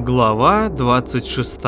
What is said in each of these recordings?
Глава 26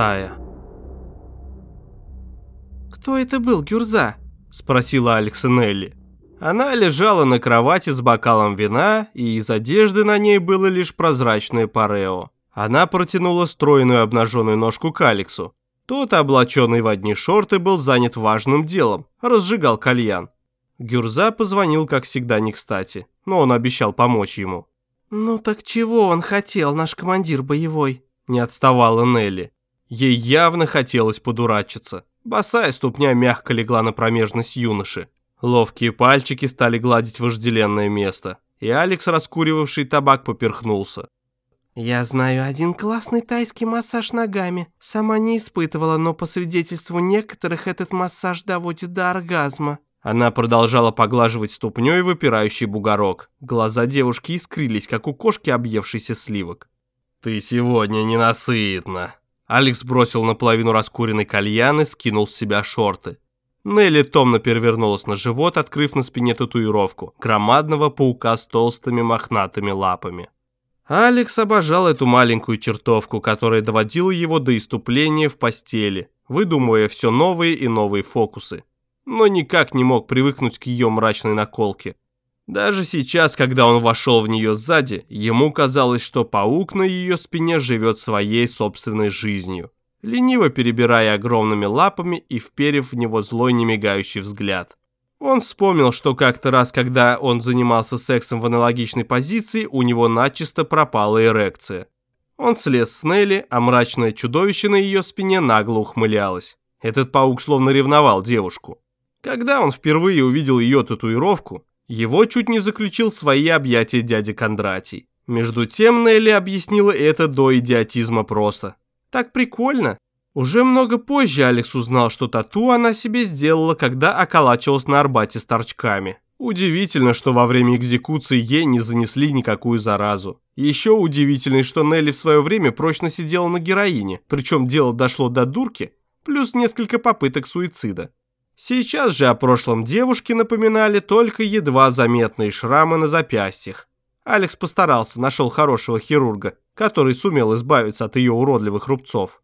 «Кто это был, Гюрза?» – спросила Алекса Нелли. Она лежала на кровати с бокалом вина, и из одежды на ней было лишь прозрачное парео. Она протянула стройную обнаженную ножку к Алексу. Тот, облаченный в одни шорты, был занят важным делом – разжигал кальян. Гюрза позвонил, как всегда, не кстати, но он обещал помочь ему. «Ну так чего он хотел, наш командир боевой?» Не отставала Нелли. Ей явно хотелось подурачиться. Босая ступня мягко легла на промежность юноши. Ловкие пальчики стали гладить вожделенное место, и Алекс, раскуривавший табак, поперхнулся. «Я знаю один классный тайский массаж ногами. Сама не испытывала, но по свидетельству некоторых этот массаж доводит до оргазма». Она продолжала поглаживать ступней выпирающий бугорок. Глаза девушки искрились, как у кошки, объевшейся сливок. «Ты сегодня ненасытна». Алекс бросил наполовину раскуренный кальян и скинул с себя шорты. Нелли томно перевернулась на живот, открыв на спине татуировку громадного паука с толстыми мохнатыми лапами. Алекс обожал эту маленькую чертовку, которая доводила его до иступления в постели, выдумывая все новые и новые фокусы. Но никак не мог привыкнуть к ее мрачной наколке. Даже сейчас, когда он вошел в нее сзади, ему казалось, что паук на ее спине живет своей собственной жизнью, лениво перебирая огромными лапами и вперев в него злой немигающий взгляд. Он вспомнил, что как-то раз, когда он занимался сексом в аналогичной позиции, у него начисто пропала эрекция. Он слез с Нелли, а мрачное чудовище на ее спине нагло ухмылялось. Этот паук словно ревновал девушку. Когда он впервые увидел ее татуировку, его чуть не заключил в свои объятия дядя Кондратий. Между тем Нелли объяснила это до идиотизма просто. Так прикольно. Уже много позже Алекс узнал, что тату она себе сделала, когда околачивалась на Арбате с торчками. Удивительно, что во время экзекуции ей не занесли никакую заразу. Еще удивительно, что Нелли в свое время прочно сидела на героине, причем дело дошло до дурки, плюс несколько попыток суицида. Сейчас же о прошлом девушке напоминали только едва заметные шрамы на запястьях. Алекс постарался, нашел хорошего хирурга, который сумел избавиться от ее уродливых рубцов.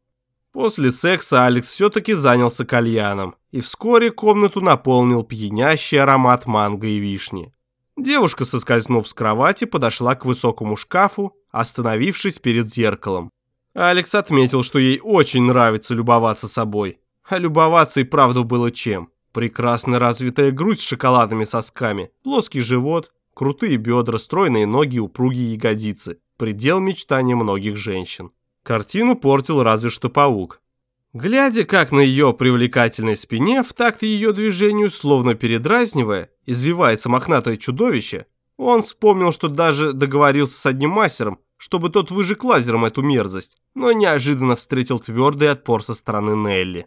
После секса Алекс все-таки занялся кальяном, и вскоре комнату наполнил пьянящий аромат манго и вишни. Девушка, соскользнув с кровати, подошла к высокому шкафу, остановившись перед зеркалом. Алекс отметил, что ей очень нравится любоваться собой. А любоваться и правду было чем. Прекрасно развитая грудь с шоколадными сосками, плоский живот, крутые бедра, стройные ноги, упругие ягодицы. Предел мечтания многих женщин. Картину портил разве что паук. Глядя, как на ее привлекательной спине, в такт ее движению, словно передразнивая, извивается мохнатое чудовище, он вспомнил, что даже договорился с одним мастером, чтобы тот выжег лазером эту мерзость, но неожиданно встретил твердый отпор со стороны Нелли.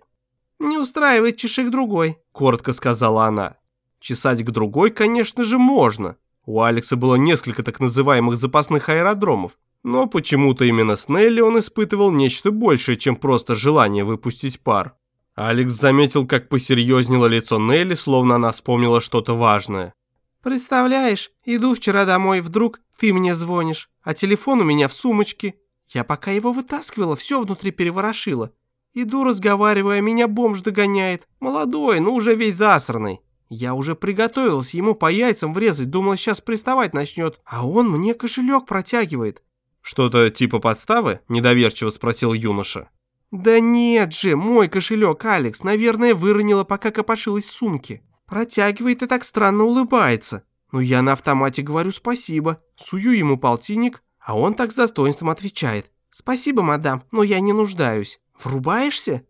«Не устраивает чеши другой», — коротко сказала она. Чесать к другой, конечно же, можно. У Алекса было несколько так называемых запасных аэродромов, но почему-то именно с Нелли он испытывал нечто большее, чем просто желание выпустить пар. Алекс заметил, как посерьезнело лицо Нелли, словно она вспомнила что-то важное. «Представляешь, иду вчера домой, вдруг ты мне звонишь, а телефон у меня в сумочке. Я пока его вытаскивала, все внутри переворошила. Иду, разговаривая, меня бомж догоняет. Молодой, но уже весь засранный. Я уже приготовилась ему по яйцам врезать, думала, сейчас приставать начнет, а он мне кошелек протягивает. «Что-то типа подставы?» – недоверчиво спросил юноша. «Да нет же, мой кошелек, Алекс, наверное, выронила, пока копошилась в сумке. Протягивает и так странно улыбается. Но я на автомате говорю спасибо, сую ему полтинник, а он так с достоинством отвечает. Спасибо, мадам, но я не нуждаюсь. Врубаешься?»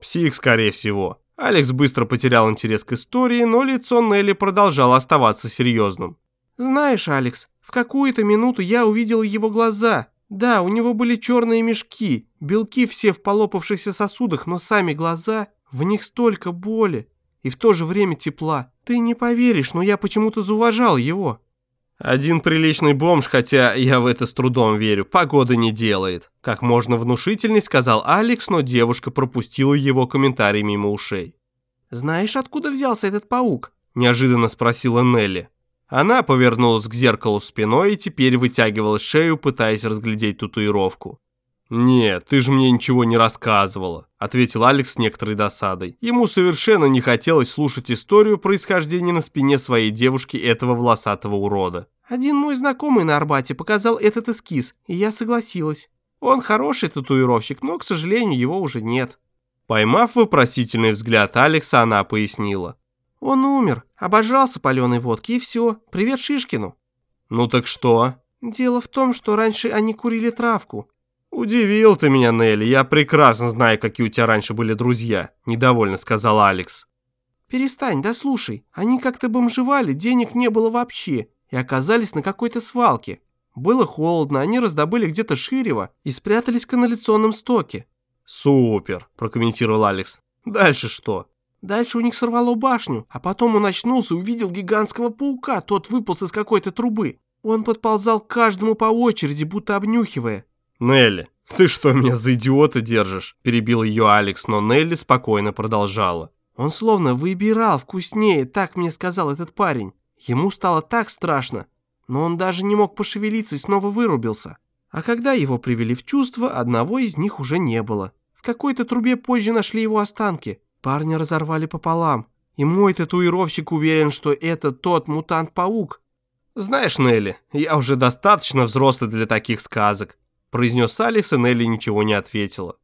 «Псих, скорее всего». Алекс быстро потерял интерес к истории, но лицо Нелли продолжало оставаться серьезным. «Знаешь, Алекс, в какую-то минуту я увидел его глаза. Да, у него были черные мешки, белки все в полопавшихся сосудах, но сами глаза, в них столько боли и в то же время тепла. Ты не поверишь, но я почему-то зауважал его». Один приличный бомж, хотя я в это с трудом верю, погоды не делает. Как можно внушительней сказал Алекс, но девушка пропустила его комментарий мимо ушей. «Знаешь, откуда взялся этот паук?» – неожиданно спросила Нелли. Она повернулась к зеркалу спиной и теперь вытягивала шею, пытаясь разглядеть татуировку. «Нет, ты же мне ничего не рассказывала», — ответил Алекс с некоторой досадой. Ему совершенно не хотелось слушать историю происхождения на спине своей девушки этого волосатого урода. Один мой знакомый на Арбате показал этот эскиз, и я согласилась. Он хороший татуировщик, но, к сожалению, его уже нет. Поймав вопросительный взгляд Алекса, она пояснила. Он умер, обожрался паленой водки, и все. Привет Шишкину. Ну так что? Дело в том, что раньше они курили травку. «Удивил ты меня, Нелли, я прекрасно знаю, какие у тебя раньше были друзья», – недовольно сказал Алекс. «Перестань, да слушай, они как-то бомжевали, денег не было вообще, и оказались на какой-то свалке. Было холодно, они раздобыли где-то ширево и спрятались в канализационном стоке». «Супер», – прокомментировал Алекс. «Дальше что?» Дальше у них сорвало башню, а потом он очнулся и увидел гигантского паука, тот выполз из какой-то трубы. Он подползал к каждому по очереди, будто обнюхивая. «Нелли, ты что, меня за идиота держишь?» – перебил ее Алекс, но Нелли спокойно продолжала. «Он словно выбирал вкуснее, так мне сказал этот парень. Ему стало так страшно, но он даже не мог пошевелиться и снова вырубился. А когда его привели в чувство, одного из них уже не было. В какой-то трубе позже нашли его останки. Парня разорвали пополам. И мой татуировщик уверен, что это тот мутант-паук. «Знаешь, Нелли, я уже достаточно взрослый для таких сказок произнес Алекс, и Нелли ничего не ответила.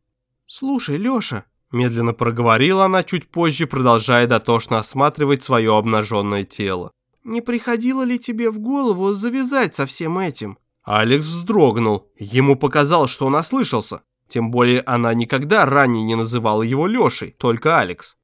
«Слушай, Леша», – медленно проговорила она чуть позже, продолжая дотошно осматривать свое обнаженное тело. «Не приходило ли тебе в голову завязать со всем этим?» Алекс вздрогнул. Ему показалось, что он ослышался. Тем более она никогда ранее не называла его Лешей, только Алекс.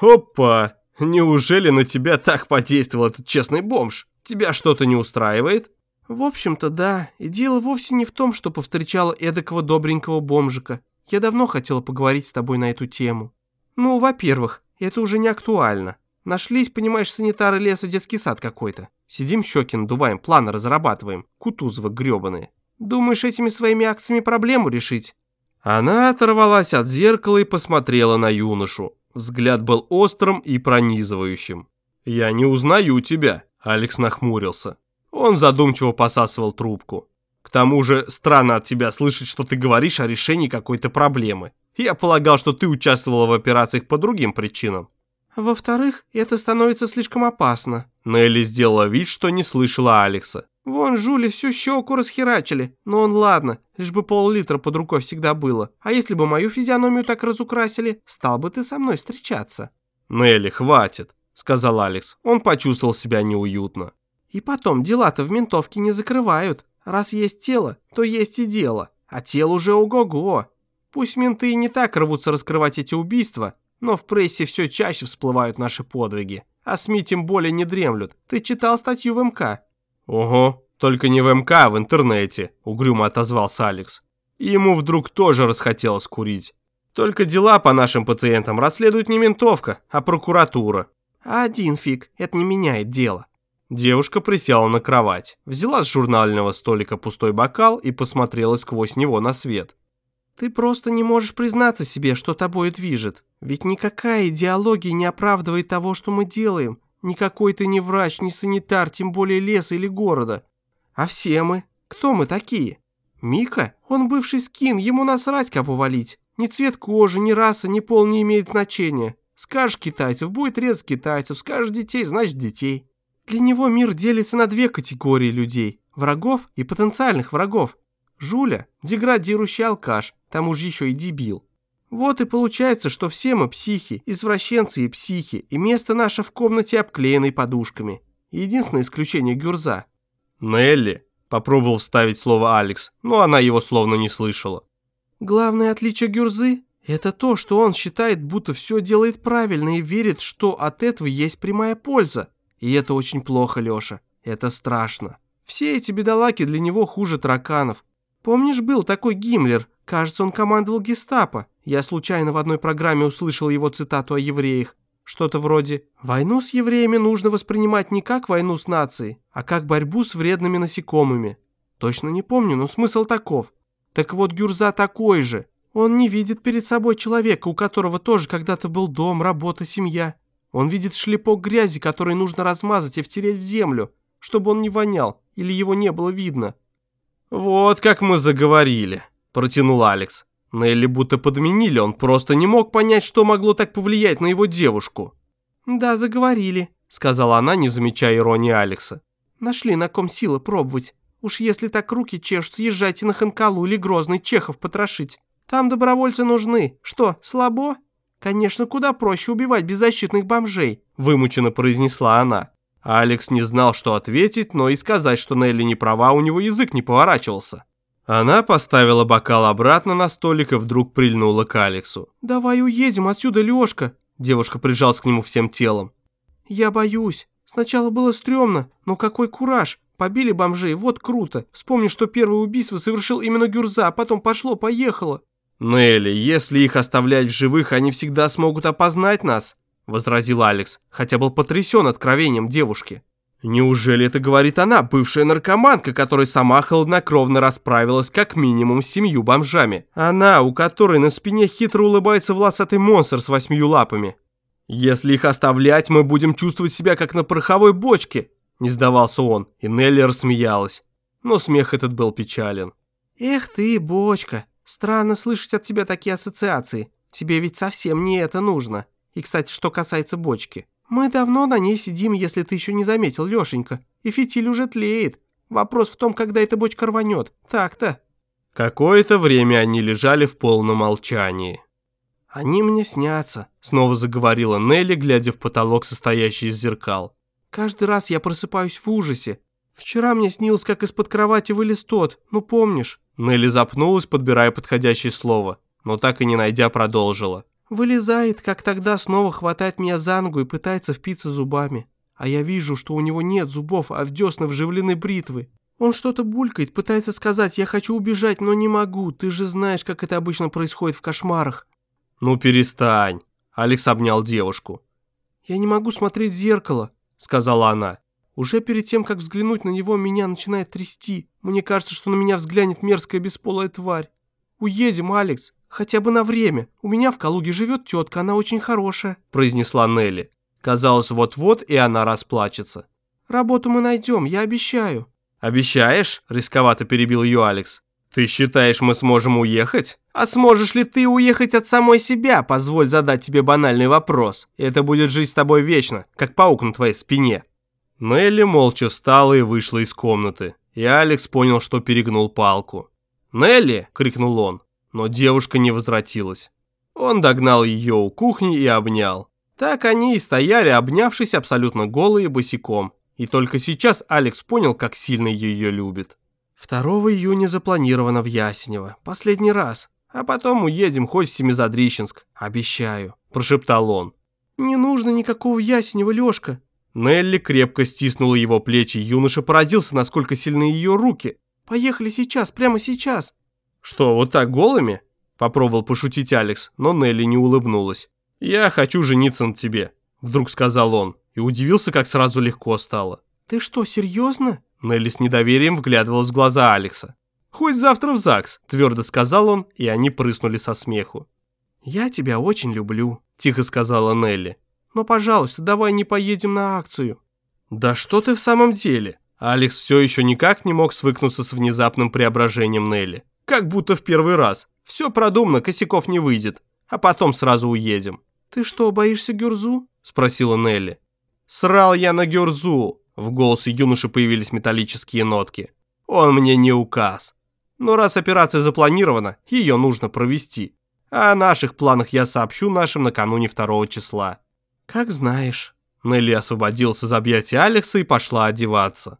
«Опа! Неужели на тебя так подействовал этот честный бомж? Тебя что-то не устраивает?» «В общем-то, да, и дело вовсе не в том, что повстречала эдакого добренького бомжика. Я давно хотела поговорить с тобой на эту тему. Ну, во-первых, это уже не актуально. Нашлись, понимаешь, санитары леса детский сад какой-то. Сидим щеки надуваем, планы разрабатываем. Кутузова гребаные. Думаешь, этими своими акциями проблему решить?» Она оторвалась от зеркала и посмотрела на юношу. Взгляд был острым и пронизывающим. «Я не узнаю тебя», — Алекс нахмурился. Он задумчиво посасывал трубку. К тому же странно от тебя слышать, что ты говоришь о решении какой-то проблемы. Я полагал, что ты участвовала в операциях по другим причинам. Во-вторых, это становится слишком опасно. Нелли сделала вид, что не слышала Алекса. Вон Жули всю щеку расхерачили. Но он ладно, лишь бы пол-литра под рукой всегда было. А если бы мою физиономию так разукрасили, стал бы ты со мной встречаться. Нелли, хватит, сказал Алекс. Он почувствовал себя неуютно. И потом, дела-то в ментовке не закрывают. Раз есть тело, то есть и дело. А тело уже ого-го. Пусть менты и не так рвутся раскрывать эти убийства, но в прессе все чаще всплывают наши подвиги. А СМИ тем более не дремлют. Ты читал статью в МК? Ого, только не в МК, а в интернете, угрюмо отозвался Алекс. И ему вдруг тоже расхотелось курить. Только дела по нашим пациентам расследует не ментовка, а прокуратура. Один фиг, это не меняет дело. Девушка присела на кровать, взяла с журнального столика пустой бокал и посмотрела сквозь него на свет. «Ты просто не можешь признаться себе, что тобой движет. Ведь никакая идеология не оправдывает того, что мы делаем. Никакой ты не врач, не санитар, тем более леса или города. А все мы? Кто мы такие? Мика? Он бывший скин, ему насрать, кого валить. Ни цвет кожи, ни раса, ни пол не имеет значения. Скажешь китайцев, будет резать китайцев, скажешь детей, значит детей. Для него мир делится на две категории людей – врагов и потенциальных врагов. Жуля – деградирующий алкаш, тому же еще и дебил. Вот и получается, что все мы психи, извращенцы и психи, и место наше в комнате обклеенной подушками. Единственное исключение – Гюрза. «Нелли», – попробовал вставить слово Алекс, но она его словно не слышала. Главное отличие Гюрзы – это то, что он считает, будто все делает правильно и верит, что от этого есть прямая польза. И это очень плохо, Леша. Это страшно. Все эти бедолаги для него хуже тараканов. Помнишь, был такой Гиммлер? Кажется, он командовал гестапо. Я случайно в одной программе услышал его цитату о евреях. Что-то вроде «Войну с евреями нужно воспринимать не как войну с нацией, а как борьбу с вредными насекомыми». Точно не помню, но смысл таков. Так вот, Гюрза такой же. Он не видит перед собой человека, у которого тоже когда-то был дом, работа, семья. Он видит шлепок грязи, который нужно размазать и втереть в землю, чтобы он не вонял или его не было видно. «Вот как мы заговорили», – протянул Алекс. Нелли будто подменили, он просто не мог понять, что могло так повлиять на его девушку. «Да, заговорили», — сказала она, не замечая иронии Алекса. «Нашли, на ком силы пробовать. Уж если так руки чешутся, езжайте на Ханкалу или Грозный Чехов потрошить. Там добровольцы нужны. Что, слабо? Конечно, куда проще убивать беззащитных бомжей», — вымученно произнесла она. Алекс не знал, что ответить, но и сказать, что Нелли не права, у него язык не поворачивался. Она поставила бокал обратно на столик и вдруг прильнула к Алексу. «Давай уедем отсюда, Лёшка!» Девушка прижалась к нему всем телом. «Я боюсь. Сначала было стрёмно, но какой кураж. Побили бомжей, вот круто. Вспомни, что первое убийство совершил именно Гюрза, а потом пошло-поехало». «Нелли, если их оставлять в живых, они всегда смогут опознать нас», возразил Алекс, хотя был потрясен откровением девушки. Неужели это говорит она, бывшая наркоманка, которая сама холоднокровно расправилась как минимум с семью бомжами? Она, у которой на спине хитро улыбается волосатый монстр с восьмью лапами. «Если их оставлять, мы будем чувствовать себя как на пороховой бочке», не сдавался он, и Нелли рассмеялась. Но смех этот был печален. «Эх ты, бочка, странно слышать от тебя такие ассоциации. Тебе ведь совсем не это нужно. И, кстати, что касается бочки, «Мы давно на ней сидим, если ты еще не заметил, Лешенька, и фитиль уже тлеет. Вопрос в том, когда эта бочка рванет. Так-то». Какое-то время они лежали в полном молчании. «Они мне снятся», — снова заговорила Нелли, глядя в потолок, состоящий из зеркал. «Каждый раз я просыпаюсь в ужасе. Вчера мне снилось, как из-под кровати вылез тот, ну помнишь?» Нелли запнулась, подбирая подходящее слово, но так и не найдя продолжила. Вылезает, как тогда, снова хватает меня за ногу и пытается впиться зубами. А я вижу, что у него нет зубов, а в десна вживлены бритвы. Он что-то булькает, пытается сказать, я хочу убежать, но не могу. Ты же знаешь, как это обычно происходит в кошмарах. Ну перестань. Алекс обнял девушку. Я не могу смотреть в зеркало, сказала она. Уже перед тем, как взглянуть на него, меня начинает трясти. Мне кажется, что на меня взглянет мерзкая бесполая тварь. Уедем, Алекс. «Хотя бы на время. У меня в Калуге живет тетка, она очень хорошая», – произнесла Нелли. Казалось, вот-вот и она расплачется. «Работу мы найдем, я обещаю». «Обещаешь?» – рисковато перебил ее Алекс. «Ты считаешь, мы сможем уехать? А сможешь ли ты уехать от самой себя? Позволь задать тебе банальный вопрос. Это будет жить с тобой вечно, как паук на твоей спине». Нелли молча встала и вышла из комнаты. И Алекс понял, что перегнул палку. «Нелли!» – крикнул он но девушка не возвратилась. Он догнал ее у кухни и обнял. Так они и стояли, обнявшись абсолютно голые босиком. И только сейчас Алекс понял, как сильно ее любит. 2 июня запланировано в Ясенево. Последний раз. А потом уедем хоть в Семизадрищенск. Обещаю», – прошептал он. «Не нужно никакого Ясенева, Лешка». Нелли крепко стиснула его плечи. Юноша поразился, насколько сильны ее руки. «Поехали сейчас, прямо сейчас». «Что, вот так голыми?» Попробовал пошутить Алекс, но Нелли не улыбнулась. «Я хочу жениться на тебе», вдруг сказал он, и удивился, как сразу легко стало. «Ты что, серьезно?» Нелли с недоверием вглядывалась в глаза Алекса. «Хоть завтра в ЗАГС», твердо сказал он, и они прыснули со смеху. «Я тебя очень люблю», тихо сказала Нелли. «Но, пожалуйста, давай не поедем на акцию». «Да что ты в самом деле?» Алекс все еще никак не мог свыкнуться с внезапным преображением Нелли. Как будто в первый раз. Все продумано, косяков не выйдет. А потом сразу уедем. «Ты что, боишься Гюрзу?» – спросила Нелли. «Срал я на Гюрзу!» В голосе юноши появились металлические нотки. «Он мне не указ. Но раз операция запланирована, ее нужно провести. А о наших планах я сообщу нашим накануне второго числа». «Как знаешь». Нелли освободился из объятия Алекса и пошла одеваться.